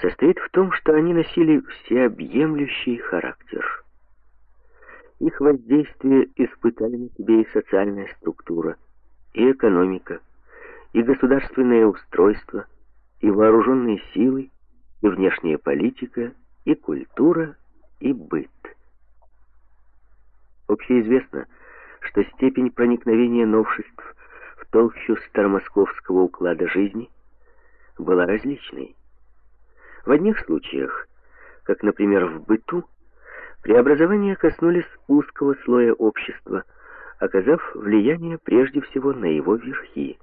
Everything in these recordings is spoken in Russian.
состоит в том, что они носили всеобъемлющий характер. Их воздействие испытали на себе и социальная структура, и экономика, и государственное устройство, и вооруженные силы, и внешняя политика, и культура, и быт. Общеизвестно, что степень проникновения новшеств в толщу старомосковского уклада жизни была различной. В одних случаях, как, например, в быту, преобразования коснулись узкого слоя общества, оказав влияние прежде всего на его верхи.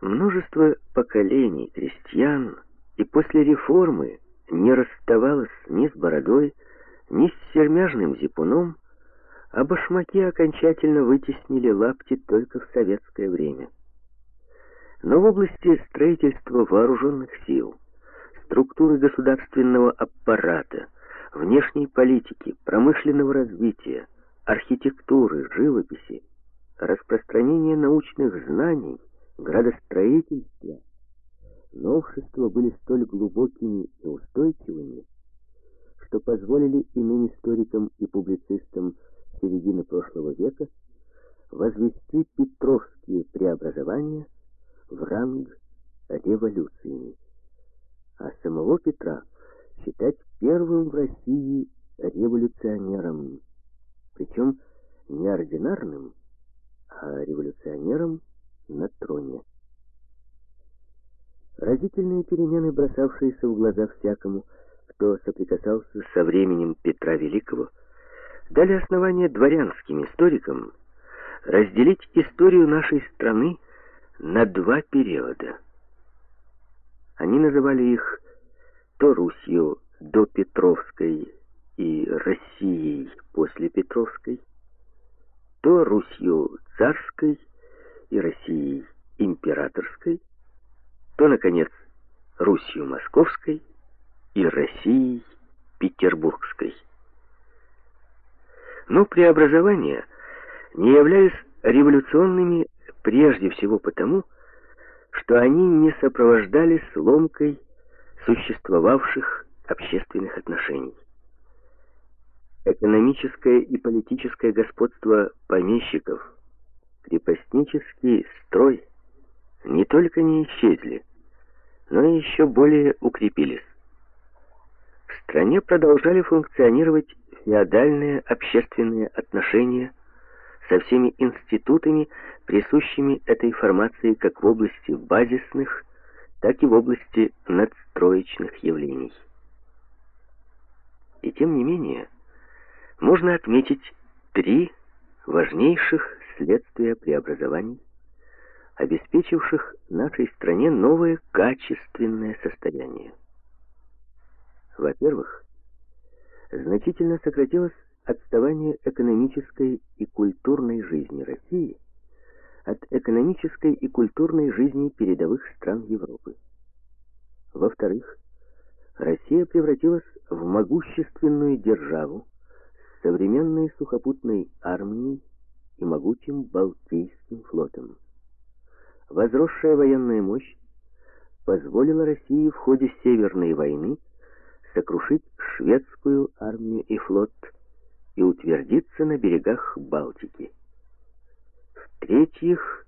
Множество поколений крестьян и после реформы не расставалось ни с бородой, ни с сермяжным зипуном, а башмаки окончательно вытеснили лапти только в советское время. Но в области строительства вооруженных сил, структуры государственного аппарата, внешней политики, промышленного развития, архитектуры, живописи, распространения научных знаний, градостроительства, новшества были столь глубокими и устойчивыми, что позволили иным историкам и публицистам середины прошлого века возвести петровские преобразования в ранг революции, а самого Петра считать первым в России революционером, причем не ординарным, а революционером на троне. Разительные перемены, бросавшиеся в глаза всякому, кто соприкасался со временем Петра Великого, дали основание дворянским историкам разделить историю нашей страны на два периода. Они называли их то Русью до Петровской и Россией после Петровской, то Русью царской и Россией императорской, то, наконец, Русью московской и Россией петербургской. Но преобразования не являлись революционными прежде всего потому, что они не сопровождались сломкой существовавших общественных отношений. Экономическое и политическое господство помещиков, крепостнический строй не только не исчезли, но и еще более укрепились. В стране продолжали функционировать феодальные общественные отношения со всеми институтами, присущими этой формации как в области базисных, так и в области надстроечных явлений. И тем не менее, можно отметить три важнейших следствия преобразований, обеспечивших нашей стране новое качественное состояние. Во-первых, значительно сократилось отставание экономической и культурной жизни России от экономической и культурной жизни передовых стран Европы. Во-вторых, Россия превратилась в могущественную державу с современной сухопутной армией и могучим Балтийским флотом. Возросшая военная мощь позволила России в ходе Северной войны сокрушить шведскую армию и флот и утвердиться на берегах Балтики. В-третьих,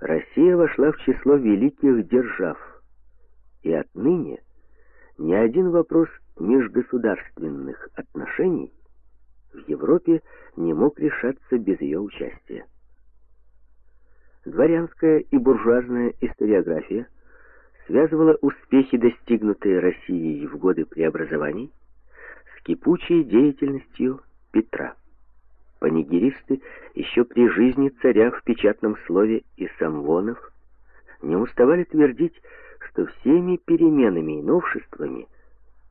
Россия вошла в число великих держав, и отныне ни один вопрос межгосударственных отношений в Европе не мог решаться без ее участия. Дворянская и буржуазная историография связывала успехи, достигнутые Россией в годы преобразований, с кипучей деятельностью Петра. Панигеристы еще при жизни царя в печатном слове и самвонов не уставали твердить, что всеми переменами и новшествами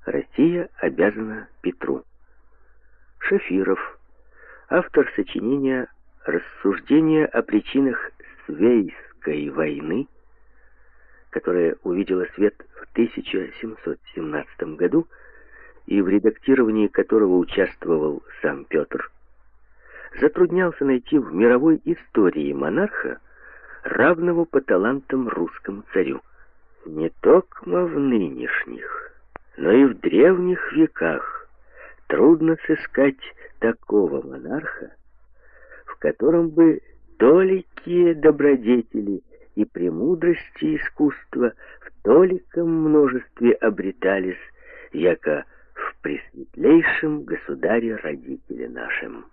Россия обязана Петру. Шафиров, автор сочинения «Рассуждения о причинах Свейской войны», которая увидела свет в 1717 году и в редактировании которого участвовал сам Петр, затруднялся найти в мировой истории монарха равного по талантам русскому царю. Не только в нынешних, но и в древних веках трудно сыскать такого монарха, в котором бы толикие добродетели и премудрости искусства в толиком множестве обретались, яко при светлейшем государе-родителе нашем».